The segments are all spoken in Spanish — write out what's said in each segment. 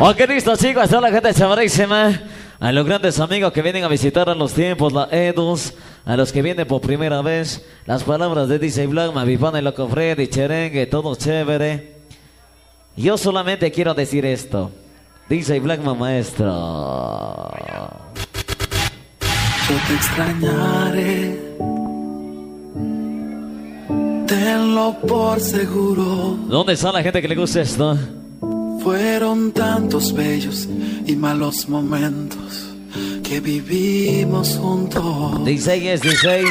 Ok, listo chicos, toda la gente chavarísima, a los grandes amigos que vienen a visitar a los tiempos, la Edus, a los que vienen por primera vez, las palabras de DJ Black, Mavipana y Loco Freddy, Cherengue, todo chévere. Yo solamente quiero decir esto. DJ Blackman maestro. Yo te extrañaré. Tenlo por seguro. ¿Dónde está la gente que le gusta esto? Fueron tantos bellos y malos momentos que vivimos juntos. 16 es 16.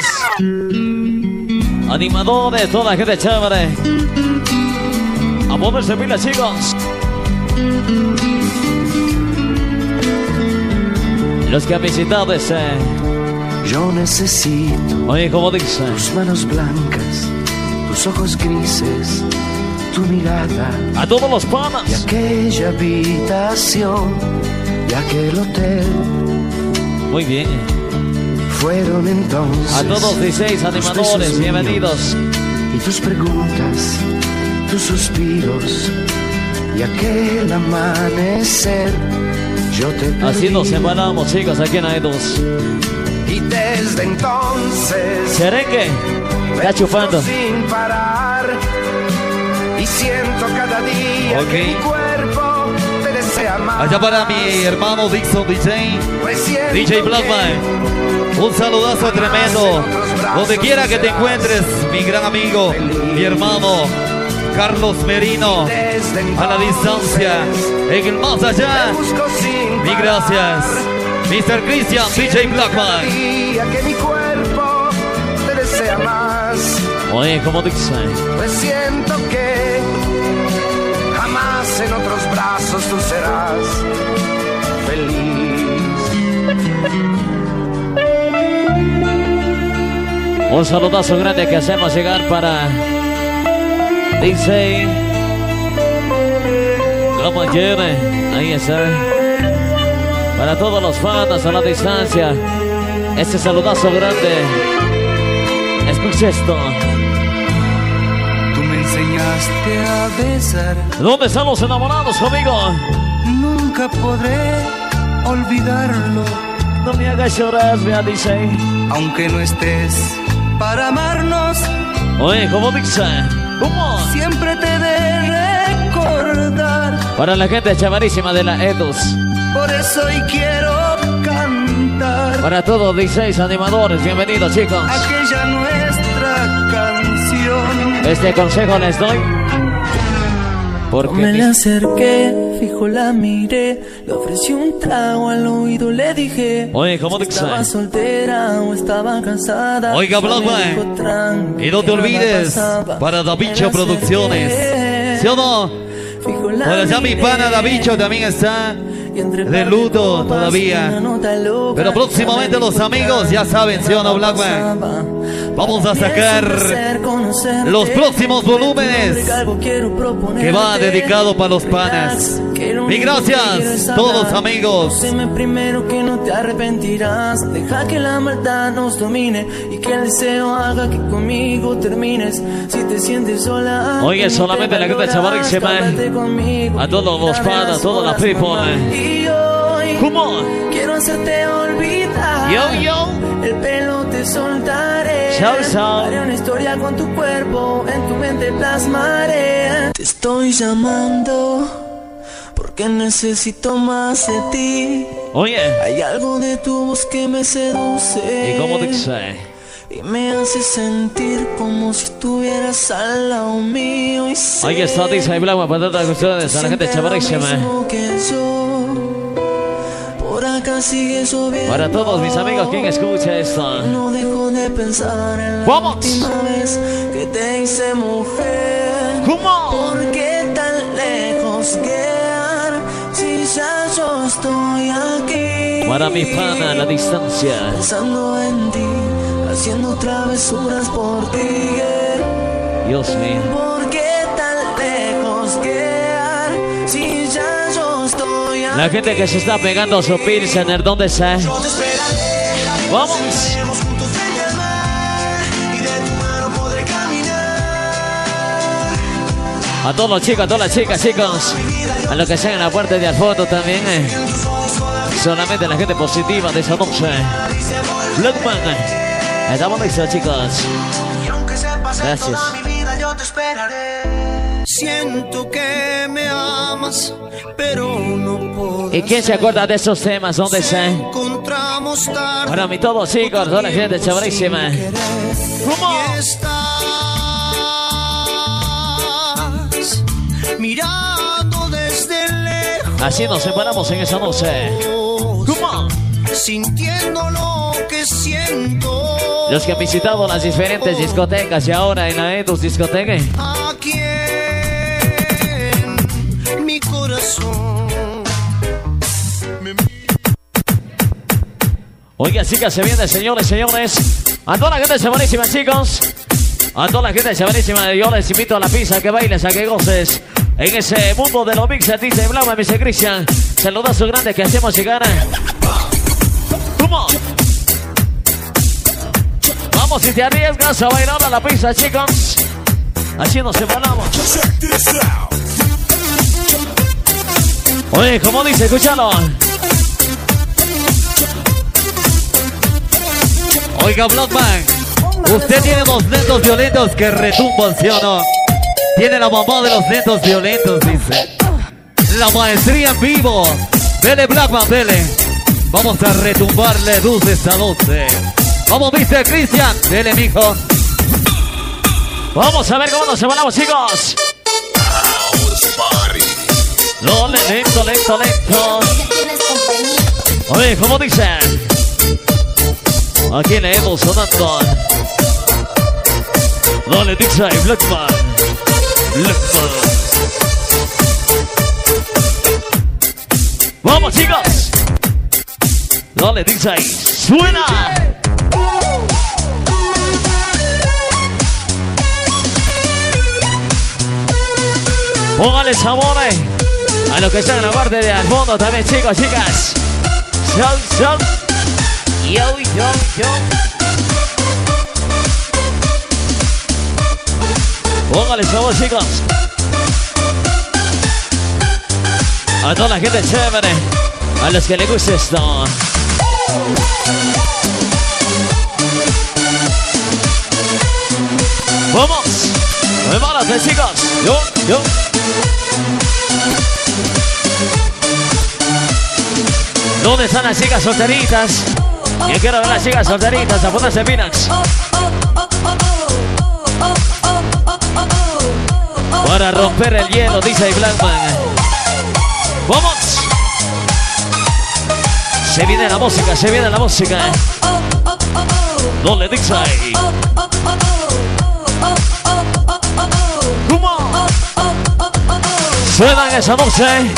Animadores, toda la gente chévere. A ponerse pila, chicos. Los que han visitado ese. Yo necesito Oye, como dice. tus manos blancas, tus ojos grises, tu mirada A todos los y panas. aquella habitación y aquel hotel. Muy bien. Fueron entonces A todos 16 tus animadores, bienvenidos. Y tus preguntas, tus suspiros y aquel amanecer. Yo te Así perdí. nos separamos, chicos, aquí en Aedos. Y desde entonces Cherengue, está Vengo chufando. sin parar y siento cada día que mi cuerpo te desea más. Allá para mi hermano Dixon DJ, Presiento DJ Blackman. Un saludazo tremendo. Donde quiera que te encuentres, mi gran amigo, mi hermano Carlos Merino. A la distancia, en el más te allá. Mi gracias. Mr. Christian, DJ Blackman. que mi cuerpo te desea más. Oye, como dice. Presiento que tú serás feliz. Un saludazo grande que hacemos llegar para DJ como quiere. Ahí está. Para todos los fans a la distancia. Este saludazo grande. Escucha esto. Me enseñaste a besar, ¿Dónde están los enamorados conmigo? nunca podré olvidarlo, No me hagas llorar, vea DJ. aunque no estés para amarnos, Oye, como dice. ¿Cómo? siempre te de recordar. Para la gente chavarísima de la Edus. Por eso hoy quiero cantar Para todos 16 animadores, bienvenidos chicos. aquella nuestra canción. Este consejo les doy. Porque Me mis- acerqué, fijo la miré, le ofrecí un trago al oído, le dije Oye, ¿cómo dice? estaba soltera o estaba cansada. Oiga, Blackman. dijo, "Tranqui, Y no te olvides, pasaba". para Davicho Producciones. ¿Sí o no? la Por allá mi pana Davicho también está. De luto todavía. Pero próximamente me los amigos ya saben, ¿sí o no, Blackman? Vamos a sacar los próximos volúmenes que va dedicado para los panas. Que que gracias, todos amigos. Conóceme primero que no te arrepentirás. Deja que la maldad nos domine y que el deseo haga que conmigo termines. Si te sientes sola, Oye, que solamente te la gente valoras, chavarísima, cállate conmigo. a todos los Dame panas, las toda la horas, people, eh. Y ¿Cómo? quiero hacerte olvidar. Yo, yo. El pelo te soltaré. Chao, chao. Haré una historia con tu cuerpo, en tu mente plasmaré. Te estoy llamando porque necesito más de ti. Oye, Hay algo de tu voz que me seduce. ¿y cómo dice? Y me hace sentir como si estuvieras al lado mío. Y sé Ahí está DJ Blackman para todas ustedes, a la gente que yo. Por acá sigue lloviendo. Para todos mis amigos, quien escucha esto. No dejo de pensar en la Vamos. última vez que te hice mujer. ¿Cómo? ¿Por qué tan lejos yo estoy aquí? Para mi pana, a la distancia. Pensando en ti, haciendo travesuras por ti. Dios mío. ¿Por qué tan lejos quedar si ya yo estoy aquí? La gente que se está pegando su pilsener, ¿dónde está? Vamos. A todos los chicos, a todas las chicas, chicos. A los que están en la puerta de al fondo también. Eh. Solamente la gente positiva de esa noche. Blackman. Estamos listos, chicos. Gracias. Siento que me amas, pero no puedo. ¿Y quién se acuerda de esos temas? ¿Dónde está? Encontramos tarde. Mí todos, chicos, toda la gente chéverísima. ¿Cómo? Así nos separamos en esa noche. Sintiendo lo que siento. Los que han visitado las diferentes discotecas y ahora en la Edus discoteca. Aquí en mi corazón. Oiga, chicas, se viene, señores, señores. A toda la gente chéverísima, chicos. A toda la gente chéverísima, yo les invito a la pizza, que bailes, a que goces. En ese mundo de los mixes, dice Blama, dice Cristian. Saludazo grande que hacemos llegar. ¿Cómo? Vamos, si te arriesgas a bailar a la pizza, chicos. Así nos separamos. Oye, como dice, escúchalo. Oiga, Blockman, usted tiene unos lentos violentos que retumban, ¿sí o no? Tiene la mamá de los lentos violentos, dice. La maestría en vivo. Dele, Blackman, dele. Vamos a retumbarle dulces a doce. Vamos, Mr. Cristian. Dele, mijo. Vamos a ver cómo nos separamos, chicos. No, lento, lento, lento. Oye, ¿cómo dicen? Aquí le hemos sonando. Dale, dice Blackman. Vamos, chicos. Dale, dice Suena. Póngale sabor eh, a los que están en la parte de al fondo también, chicos, chicas. Sol, sol. Yo, yo, yo. Póngale sabor, chicos. A toda la gente chévere. A los que les gusta esto. ¡Vamos! ¡Prepárate, chicos! ¡Yo, yo! ¿Dónde están las chicas solteritas? Yo quiero ver las chicas solteritas a ponerse Pinax. Para romper el hielo, dice Blackman. ¡Vamos! Se viene la música, se viene la música. No le dice ahí. ¿Cómo? Suenan esa noche.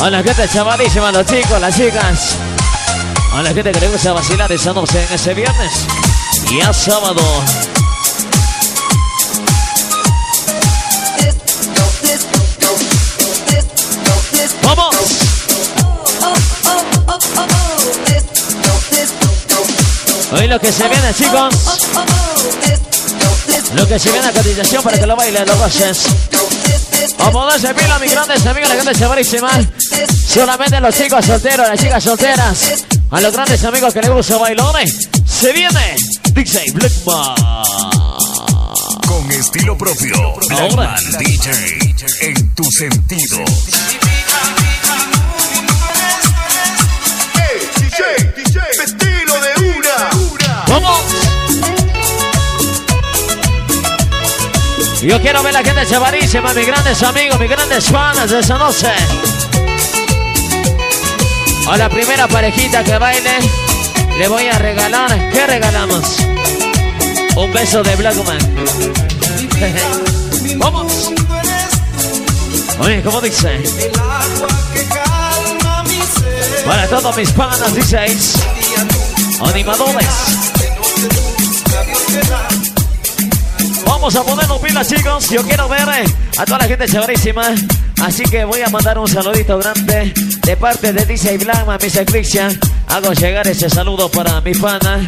A la gente chavalísima, los chicos, las chicas. A la gente que le gusta vacilar esa noche en ese viernes. Y a sábado. Hoy lo que se viene, chicos. Lo que se viene a continuación para que lo bailen los goces. Vamos a darse pila, mis grandes amigos, la gente chéverísima. Solamente los chicos solteros, las chicas solteras. A los grandes amigos que les gusta bailones. Se viene DJ Blackman. Con estilo propio. Blackman DJ. En tu sentido. Yo quiero ver la gente chavarísima, mis grandes amigos, mis grandes fans de esa noche. A la primera parejita que baile, le voy a regalar. ¿Qué regalamos? Un beso de Blackman. ¡Vamos! Oye, ¿cómo dice? Para todos mis panas, diceis. Animadores. Vamos a ponernos pilas, chicos. Yo quiero ver eh, a toda la gente chéverísima. Así que voy a mandar un saludito grande de parte de DJ Blama, Miss Cristian. Hago llegar ese saludo para mi pana,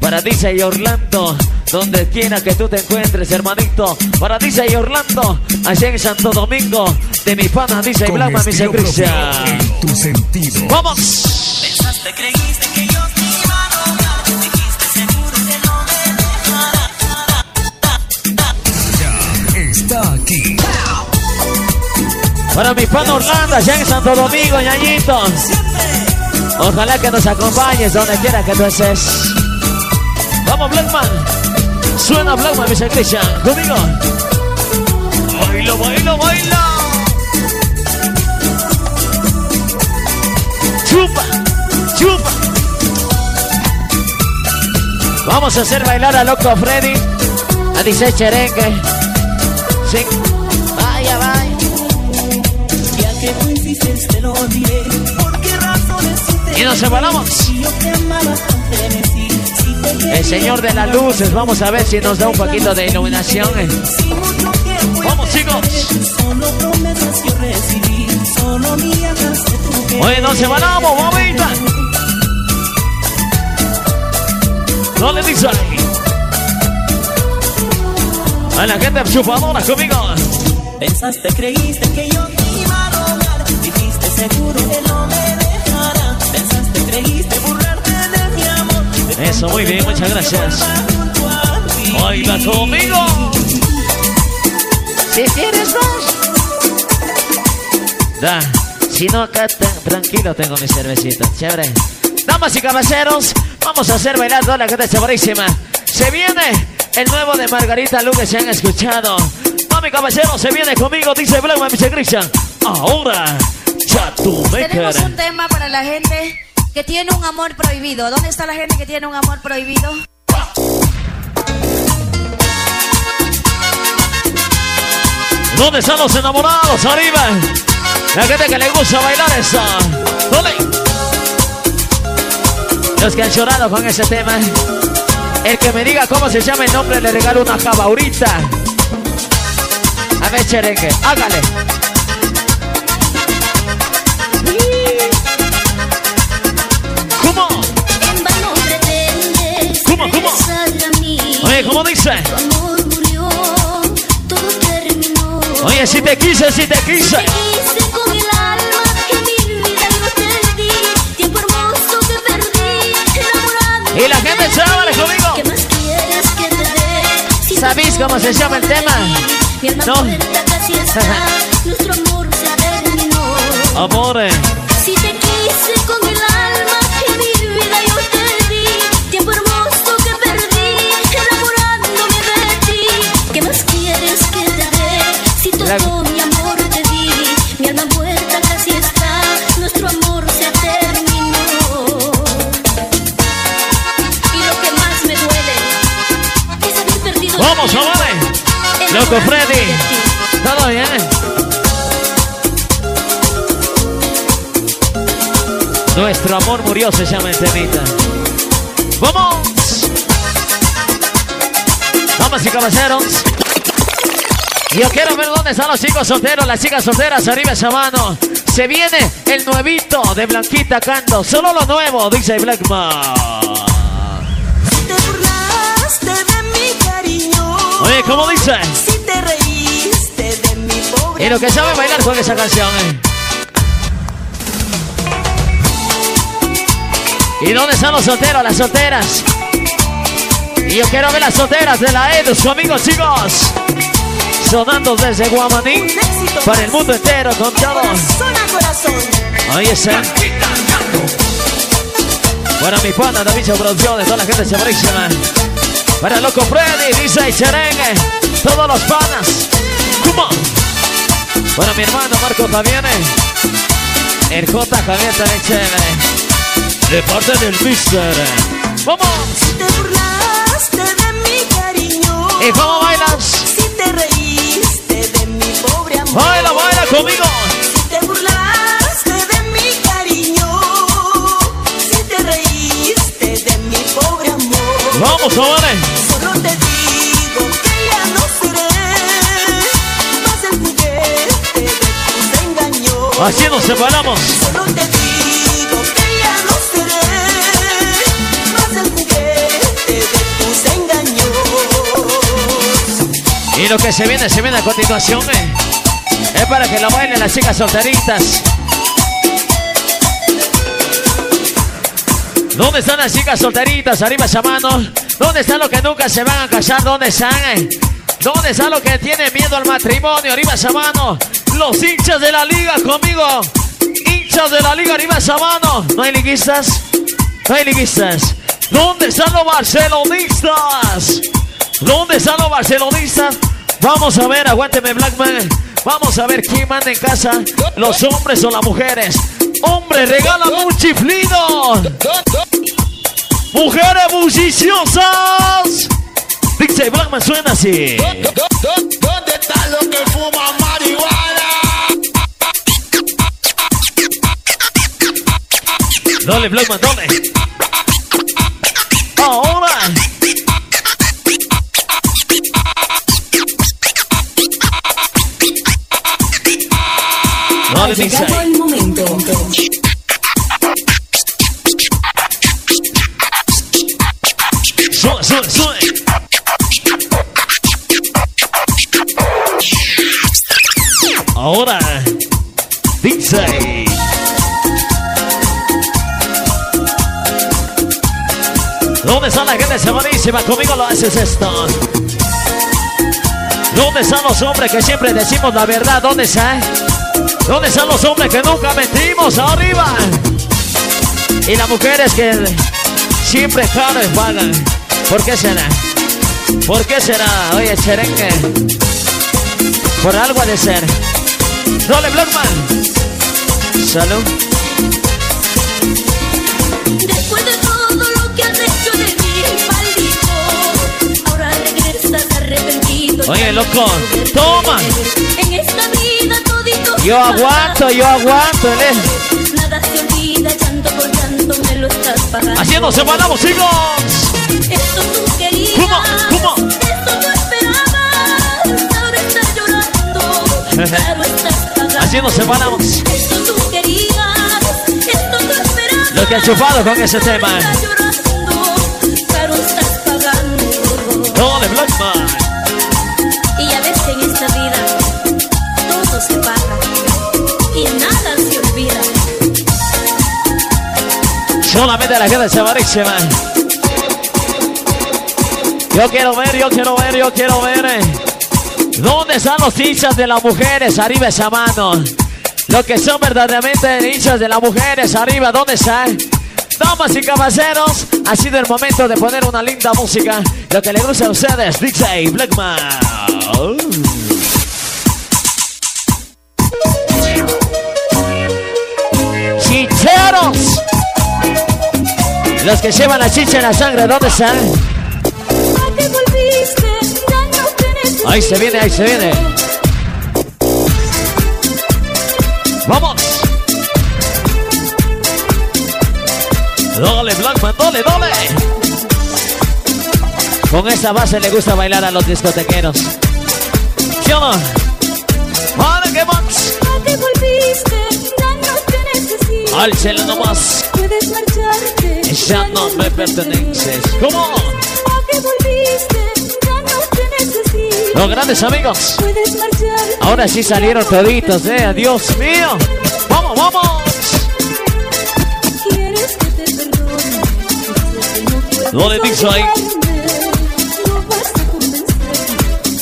para DJ Orlando, Donde quiera que tú te encuentres, hermanito. Para y Orlando, allá en Santo Domingo. De mi pana dice Con Blama, mi estilo propio Cristian. en tu sentido. ¡Vamos! Pensaste, creíste que Para mi pana Orlando, allá en Santo Domingo, ñañitos. Ojalá que nos acompañes donde quiera que tú estés. Vamos, Blackman. Suena Blackman, mi Cristian. Conmigo. Baila, baila, baila. Chupa, chupa. Vamos a hacer bailar a Loco Freddy. A dice Cherengue. Sí. Insistes, te lo diré. ¿Por qué razones si Y nos separamos. Si yo te amaba con frenesí, si te quería El señor de las luces, vamos a ver si nos da un poquito de iluminación. eh. Vamos, chicos. Solo promesas yo recibí, solo migajas de tu querer. Oye, nos separamos, mamita. No le dice ahí. A la gente chupadora conmigo. Pensaste, creíste que yo Eso, muy bien, muchas gracias. Baila conmigo. Si tienes dos. Da. Si no, acá te- tranquilo tengo mi cervecita. Chévere. Damas y caballeros, vamos a hacer bailar toda la gente sabrísima. Se viene el nuevo de Margarita Luque, se han escuchado. Mami caballero, se viene conmigo, dice Blackman, dice Christian. Ahora, Tenemos un tema para la gente que tiene un amor prohibido. ¿Dónde está la gente que tiene un amor prohibido? ¿Dónde están los enamorados? Arriba. La gente que le gusta bailar esa. ¿Dónde? Los que han llorado con ese tema. El que me diga cómo se llama el nombre le regalo una ahorita. A ver, cherengue, hágale. ¿Cómo? En vano pretendes ¿Cómo, cómo? regresar a mí. Oye, ¿cómo dice? Tu amor murió, todo terminó. Oye, si te quise, si te quise. Te quise con el alma que mi vida yo te di. Tiempo hermoso que perdí, enamorando. Y la gente se conmigo. ¿Qué más quieres que te dé? Si ¿Sabéis cómo se llama el tema? Mi alma No. casi está. Nuestro Amores. Si te quise con el alma que mi vida yo te di, tiempo hermoso que perdí, enamorándome de ti. ¿Qué más quieres que te dé? Si todo La- mi amor te di, mi alma muerta casi está, nuestro amor se terminó. Y lo que más me duele es haber perdido Vamos, amores. Loco Freddy. ¿Todo bien? Nuestro amor murió, se llama el temita. ¡Vamos! Damas y caballeros. Yo quiero ver dónde están los chicos solteros, las chicas solteras, arriba esa mano. Se viene el nuevito de Blanquita Canto. Solo lo nuevo, dice Blackman. Te burlaste de mi cariño. Oye, ¿cómo dice? Si te reíste de mi pobre Y lo que sabe bailar con esa canción, eh. ¿Y dónde están los solteros, las solteras? Y yo quiero ver las solteras de la Edu, su amigos chicos. Sonando desde Guamaní para el mundo entero con corazón. Ahí está. Para mi pana David Producciones, toda la gente chéverísima. Para el Loco Freddy, dice Cherengue, todos los panas. Come on. Para mi hermano Marco también. El J también chévere. De parte del Mister. ¡Vamos! Te burlaste de mi cariño. ¿Y cómo bailas? Si te reíste de mi pobre amor. ¡Baila, baila conmigo! Si te burlaste de mi cariño. Si te reíste de mi pobre amor. ¡Vamos, jóvenes! Solo te digo que ya no seré más el juguete de tus engaños. Así nos separamos. Solo te lo que se viene, se viene a continuación, eh, es para que lo bailen las chicas solteritas. ¿Dónde están las chicas solteritas? Arriba esa mano. ¿Dónde están los que nunca se van a casar? ¿Dónde están? eh? ¿Dónde están los que tienen miedo al matrimonio? Arriba esa mano. Los hinchas de la liga conmigo. Hinchas de la liga, arriba esa mano. ¿No hay liguistas? No hay liguistas. ¿Dónde están los barcelonistas? ¿Dónde están los barcelonistas? Vamos a ver, aguánteme Blackman. Vamos a ver quién manda en casa, los hombres o las mujeres. Hombres, regalan un chiflido. Mujeres bulliciosas. Dice Blackman suena así. ¿Dónde están los que fuman marihuana? Dale, Blackman, dale. Ahora. El momento. Sube, sube, sube. Ahora, dice. ¿Dónde está la gente semanísima? Conmigo lo haces esto. ¿Dónde están los hombres que siempre decimos la verdad? ¿Dónde están? ¿Dónde están los hombres que nunca mentimos? Arriba. Y las mujeres que siempre caro pagan. ¿Por qué será? ¿Por qué será? Oye, cherengue. Por algo ha de ser. Dole, Blackman. Salud. Después de todo lo que has hecho de mí, maldito, ahora regresas arrepentido. Oye, loco, toma. En esta Yo aguanto, yo aguanto, ¿eh? Nada se olvida, llanto por llanto me lo estás pagando. Haciendo semanamos, chicos. Esto tú querías. ¿Cómo? ¿Cómo? Esto tú esperabas. Ahora estás llorando. Claro estás pagando. Haciendo semanamos. Esto tú querías. Esto tú esperabas. Lo que ha chupado con ese tema. Estás llorando. Claro estás pagando. Dole, Blackman. Y la gente semanísima. Yo quiero ver, yo quiero ver, yo quiero ver. eh. ¿Dónde están los hinchas de las mujeres? Arriba esa mano. Los que son verdaderamente hinchas de las mujeres, arriba, ¿dónde están? Damas y caballeros, ha sido el momento de poner una linda música. Lo que le gusta a ustedes, DJ Blackman. Los que llevan la chicha en la sangre, ¿dónde están? Ahí se viene, ahí se viene. ¡Vamos! Dale, Blackman, dale, dale. Con esta base le gusta bailar a los discotequeros. ¿Sí o no? ¡Vale, que más! ¿A qué te necesito. Álcelo nomás. Puedes marcharte. Ya no me perteneces. Te necesito. Los grandes amigos. Ahora sí salieron toditos, eh. Dios mío. ¡Vamos, vamos! No le dicho ahí.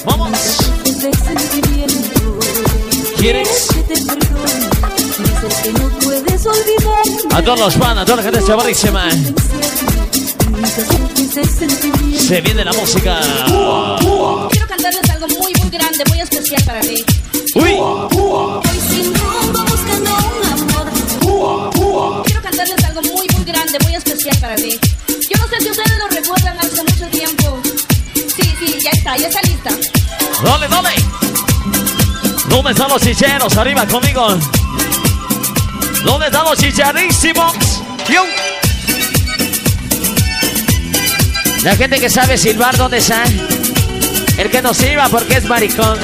¡Vamos! ¿Quieres? Que no puedes olvidarme. A todos los panas, a toda la gente. Nunca supiste sentimiento. Se viene la música. Quiero cantarles algo muy, muy grande, muy especial para ti. ¡Uy! Voy sin rumbo buscando un amor. Quiero cantarles algo muy, muy grande, muy especial para ti. Yo no sé si ustedes lo recuerdan hace mucho tiempo. Sí, sí, ya está, ya está lista. ¡Dale, dale! ¿Dónde están los chicheros? Arriba conmigo. ¿Dónde están los? ¡Yo! La gente que sabe silbar, ¿dónde está? El que no silba porque es maricón.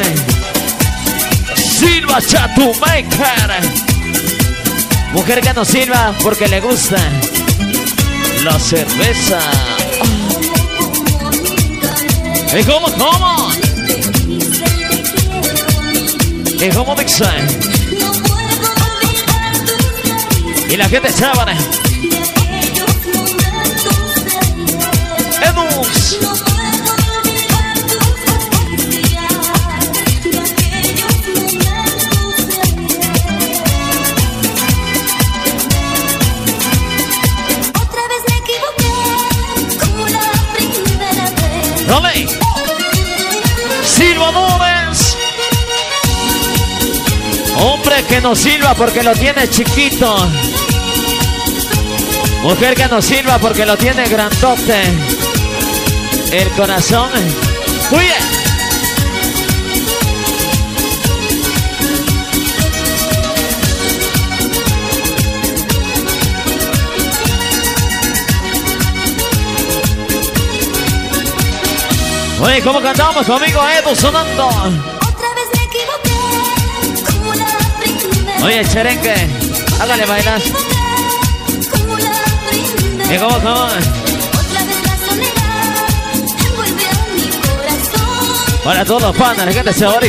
Silva Chatumaker. Mujer que no silba porque le gusta la cerveza. ¿Y cómo, cómo? Y como dice. Equivoqué como la primera vez. Dale. Silvadores. Hombre que no silba porque lo tiene chiquito. Mujer que no silba porque lo tiene grandote. El corazón. Oye. Oye, ¿cómo cantamos conmigo, Edu, sonando? Otra vez me equivoqué como la primera Oye, cherenque, hágale bailar. Mi corazón. Para todos los panas, la gente se. Otra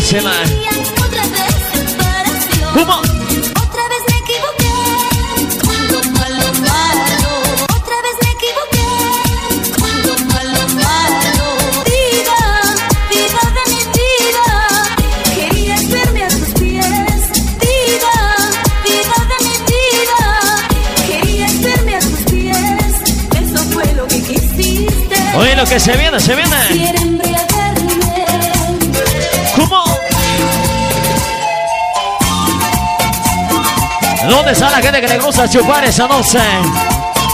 lo que se viene, se viene. ¿Cómo? ¿Dónde está la gente que le gusta chupar esa noche?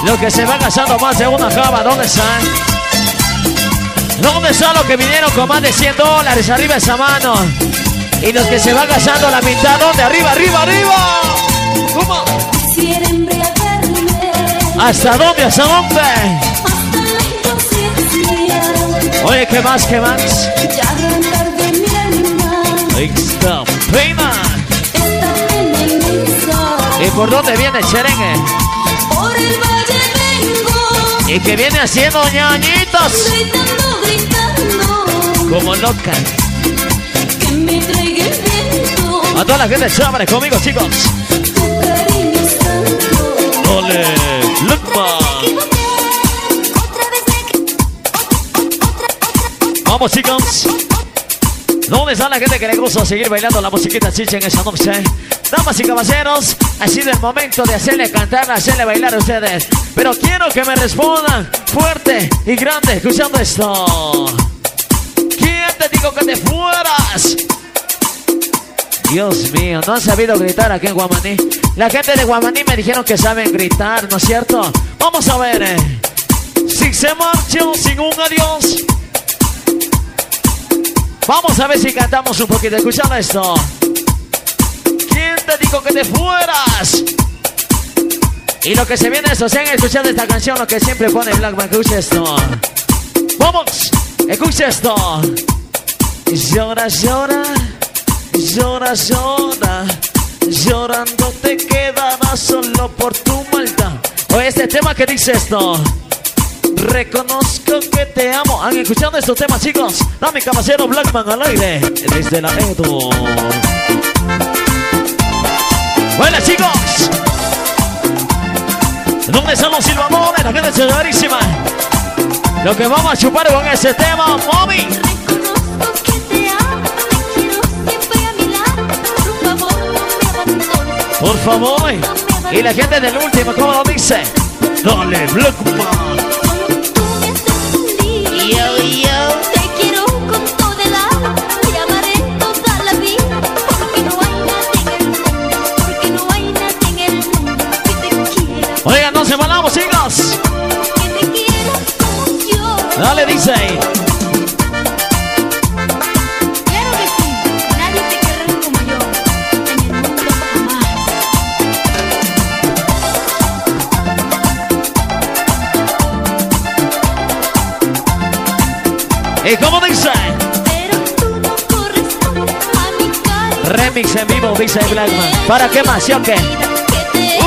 Los que se van gastando más de una java, ¿dónde están? ¿Dónde están los que vinieron con más de 100 dólares arriba esa mano? Y los que se van gastando la mitad, ¿dónde? Arriba, arriba, arriba. ¿Cómo? ¿Hasta dónde? ¿Hasta dónde? Oye, ¿qué más? ¿Qué más? Ya arrancar de mi alma Esta pena. esta pena inmensa. ¿Y por dónde viene Cherengue? Por el valle vengo, Y que viene haciendo ñañitos gritando, gritando, como loca. que me traiga el viento. A toda la gente chévere conmigo, chicos. Tu cariño es tanto. Ole, Lukma. Vamos, chicos. ¿Dónde está la gente que le gusta seguir bailando la musiquita chicha en esa noche? Damas y caballeros, ha sido el momento de hacerle cantar, hacerle bailar a ustedes. Pero quiero que me respondan fuerte y grande escuchando esto. ¿Quién te dijo que te fueras? Dios mío, no han sabido gritar aquí en Guamaní. La gente de Guamaní me dijeron que saben gritar, ¿no es cierto? Vamos a ver. eh. Si se marchó sin un adiós. Vamos a ver si cantamos un poquito. Escuchando esto. ¿Quién te dijo que te fueras? Y lo que se viene es esto. Si han escuchado esta canción, lo que siempre pone Blackman, escucha esto. Vamos, escucha esto. Llora, llora, llora, llora. Llorando te quedarás solo por tu maldad. Oye, este tema que dice esto. Reconozco que te amo. ¿Han escuchado estos temas, chicos? Dame caballero Blackman al aire. Desde la Edo. Buenas, chicos. ¿Dónde están los silbadores? La gente chéverísima. Lo que vamos a chupar con ese tema, mami. Por favor. Y la gente del último, ¿cómo lo dice? Dale, Blackman. Oigan, no se mandamos, chicos. Dale, dice. ¿Y cómo dice? Remix en vivo, dice Blackman. ¿Para qué más? ¿Sí o qué?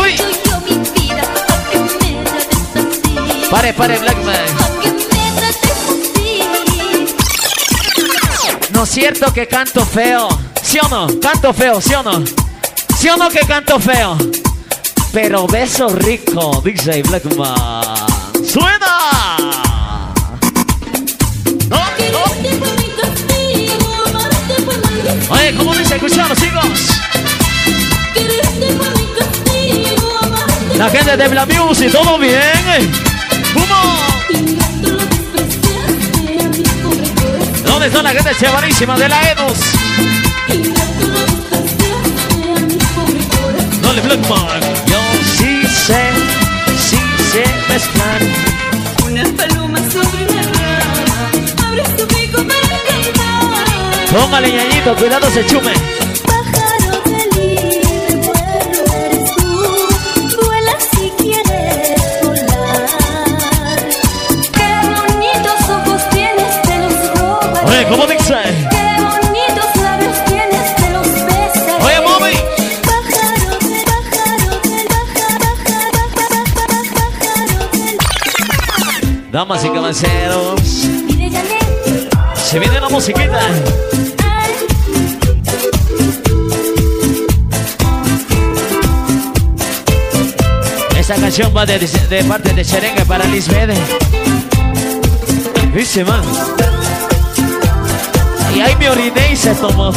Uy. Pare, pare, Blackman. No es cierto que canto feo. ¿sí o no? Canto feo, ¿sí o no? ¿Sí o no que canto feo? Pero beso rico, DJ Blackman. Oye, ¿cómo dice? Escuchamos, chicos. La gente de Bla Music, ¿todo bien? ¡Vamos! ¿Dónde está la gente chévarísima de la Enos? Dale, Blackman. Yo sí sé, sí sé mezclar. Póngale, ñañito, cuidado se chume. Pájaro de libre vuelo eres tú, vuela si quieres volar. Qué bonitos ojos tienes, te los robaré. Oye, ¿cómo dice? Qué bonitos labios tienes, te los besaré. Oye, mami. Pájaro de pájaro del baja, baja, baja, baja, pájaro del Damas y caballeros, canción va de, de parte de Cherengue para Liz Bede. Dice, man. Y ahí me oriné y se tomó.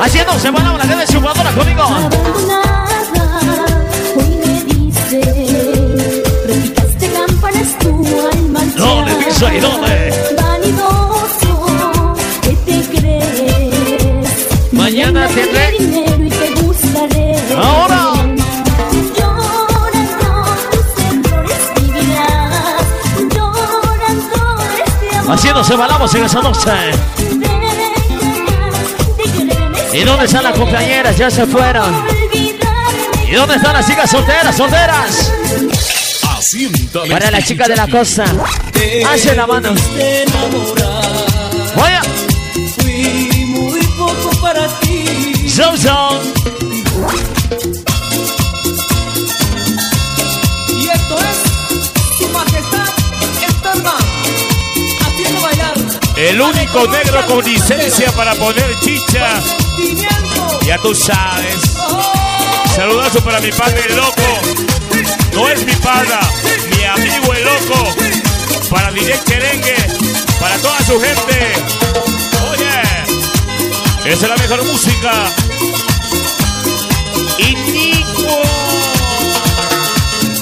Haciendo semana la gente chupadora conmigo. Abandonada, hoy me dice, ¿y dónde? Vanidoso, ¿qué te crees? Mañana tendré- amor. Haciendo semanamos en esa noche. ¿Y dónde están las compañeras? Ya se fueron. ¿Y dónde están las chicas solteras? ¡Solteras! Para la chica de la costa. Hace la mano. Vaya. Fui muy poco para ti. Zoom, zoom. El único negro con licencia para poner chicha. Ya tú sabes. Saludazo para mi padre el loco. No es mi pana, mi amigo el loco. Para Direct Cherengue, para toda su gente. Oye, esa es la mejor música. Y Nico.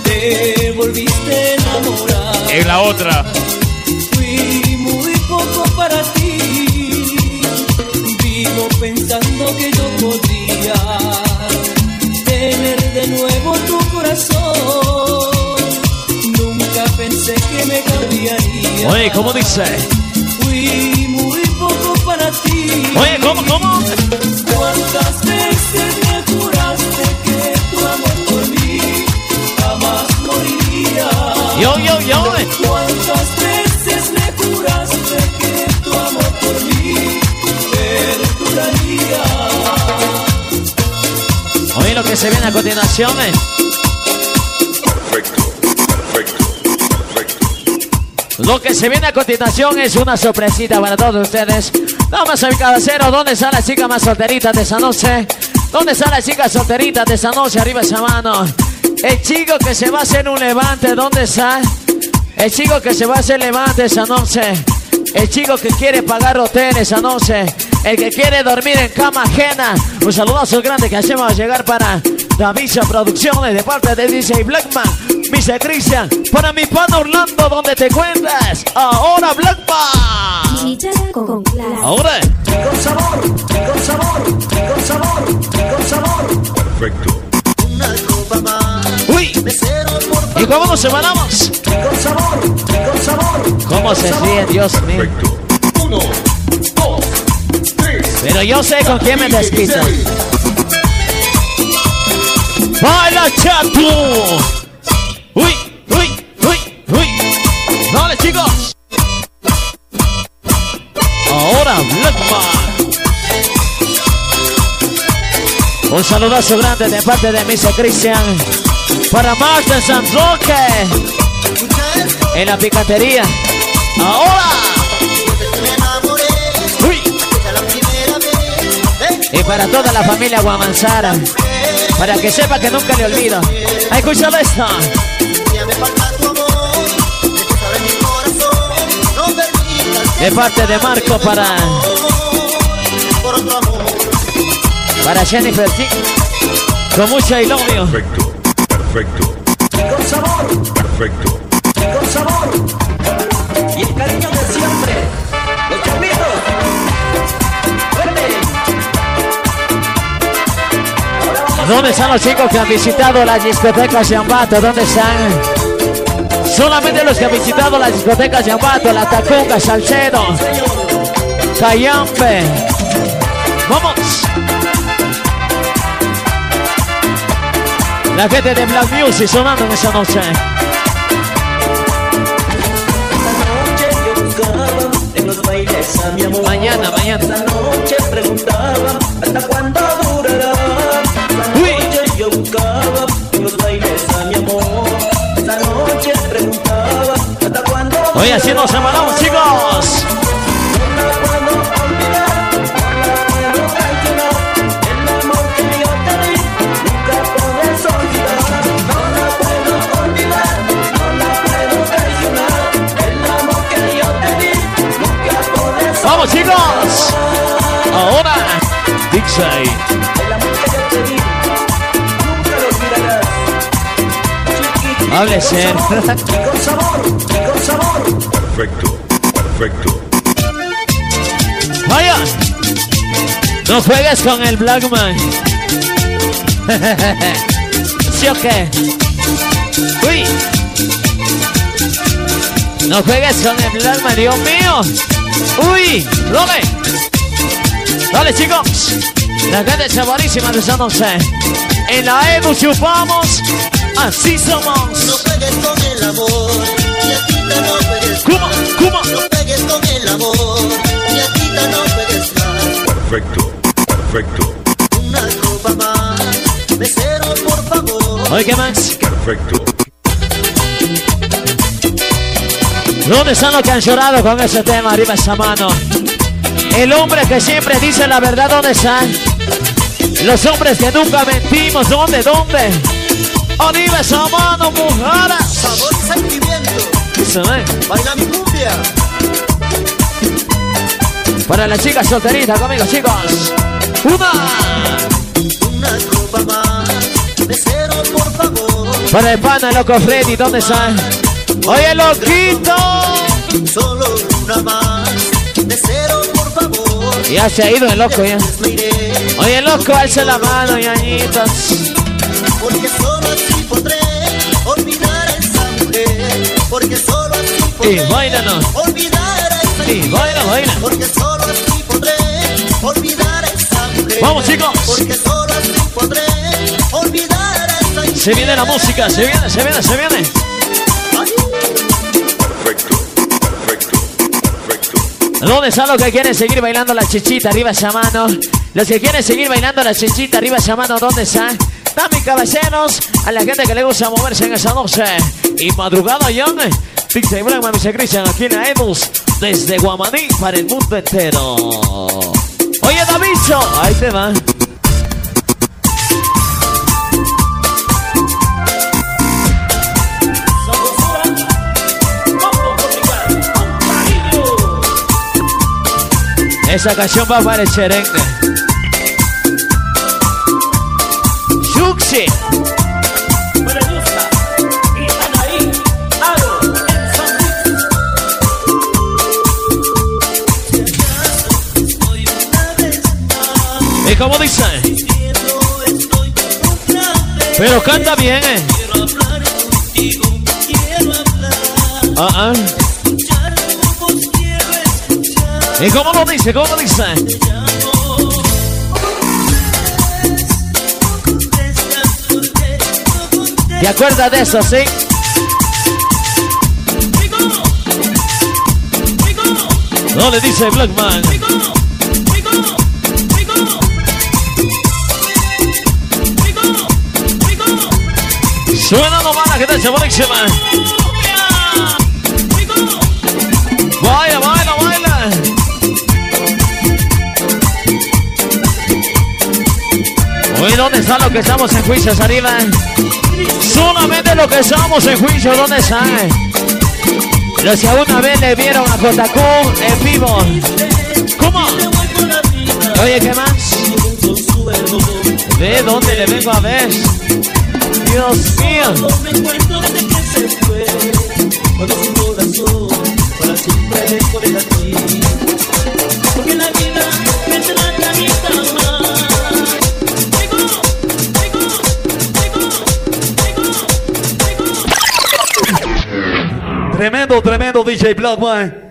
Te volviste a enamorar. En la otra. Vivo pensando que yo podría tener de nuevo tu corazón. Nunca pensé que me cambiaría. Oye, ¿cómo dice? Fui muy poco para ti. Oye, ¿cómo, cómo? ¿Cuántas veces me juraste que tu amor por mí jamás moriría? Yo, yo, yo. Que se viene a continuación, eh. Lo que se viene a continuación es una sorpresita para todos ustedes. A mi cabecero. ¿Dónde está la chica más solterita de esa noche? ¿Dónde está la chica solterita de esa noche? Arriba esa mano. El chico que se va a hacer un levante, ¿dónde está? El chico que se va a hacer levante esa noche. El chico que quiere pagar hotel esa noche. El que quiere dormir en cama ajena. Un saludazo grande que hacemos llegar para Davicia Producciones de parte de DJ Blackman. Mr. Christian, para mi pan Orlando, donde te cuentas. Ahora Blackman. Ahora. Con sabor, con sabor, con sabor, con sabor. Perfecto. Una copa más. Uy. ¿Y cómo nos separamos? Con sabor, con sabor. ¿Cómo se ríe, Dios mío? Uno, dos. Pero yo sé con quién me desquito. ¡Baila, chato! ¡Uy, uy, uy, uy! ¡Dale, chicos! Ahora, Blackman. Un saludazo grande de parte de Mr. Christian para Marta San Roque en la picatería. Ahora. Y para toda la familia Guamanzara. Para que sepa que nunca le olvido. ¿Ha escuchado esto? De parte de Marco para. Para Jennifer King. Con mucho ilumio. Perfecto, perfecto, Con sabor, perfecto. con sabor. Y el cariño de ¿Dónde están los chicos que han visitado las discotecas de Ambato? ¿Dónde están? Solamente los que han visitado las discotecas de Ambato, la Tacunga, Salcedo, Cayambe. ¡Vamos! La gente de Black Music sonando en esa noche. Mañana, mañana. Esta noche preguntaba hasta cuándo yo te di, nunca podrás ¡Vamos, chicos! Ahora, Dixie. El amor Perfecto, perfecto. Vaya. No juegues con el Blackman. ¿Sí o qué? Uy. No juegues con el Blackman, Dios mío. Uy. Dale. Dale, chicos. La gente es buenísima de esa noche. En la Edu chupamos. Así somos. pegues con el amor ¿Cómo? ¿Cómo? No pegues con el amor y aquí te no pegues más Perfecto, perfecto, Una copa más Mesero por favor Oye, ¿qué más? perfecto. ¿Dónde están los que han llorado con ese tema? Arriba esa mano. El hombre que siempre dice la verdad, ¿dónde están? Los hombres que nunca mentimos, ¿dónde? ¿Dónde? Arriba esa mano, mujeres. Sabor Eso, ¿eh? Baila mi cumbia Para las chicas solteritas conmigo, chicos. Una. Una copa más Mesero por favor Para el pana, loco Freddy, ¿dónde están? Oye, loquito. Solo una más Mesero por favor Ya se ha ido el loco, ya. Oye, loco, alza la mano, ñañitos. Porque solo así podré Porque solo así Y bailanos. Olvidar a esa Y baila, baila. Porque solo así podré olvidar a esa mujer. Vamos, chicos. Porque solo así podré olvidar a esa mujer. Se viene la música, se viene, se viene, se viene. Perfecto, perfecto, perfecto. ¿Dónde están los que quieren seguir bailando la chichita? Arriba esa mano. Los que quieren seguir bailando la chichita, arriba esa mano, ¿dónde están? Dame caballeros, a la gente que le gusta moverse en esa noche. Y madrugada, Young. Pixie Black, Mami se Cristian, aquí en la Edus, desde Guamaní para el mundo entero. Oye, Davicho, ahí te va. Esa canción va para el cherengue. Yuxi. ¿Y cómo dice? Pero canta bien, eh. Ah, ah. ¿Y cómo lo dice? ¿Cómo lo dice? ¿Te acuerdas de eso, sí? No le dice Blackman. Suena nomás la que te buenísima. Baila, baila, baila. Oye, ¿dónde están los que estamos en juicios arriba? Solamente los que estamos en juicio, ¿dónde están? Los que una vez le vieron a JQ en vivo. ¿Cómo? Oye, ¿qué más? ¿De dónde le vengo a ver? Dios mío. me encuentro desde que se fue Cuando su corazón para siempre lejos de aquí Porque la vida me trata a mí tan mal Tremendo, tremendo DJ Blockman.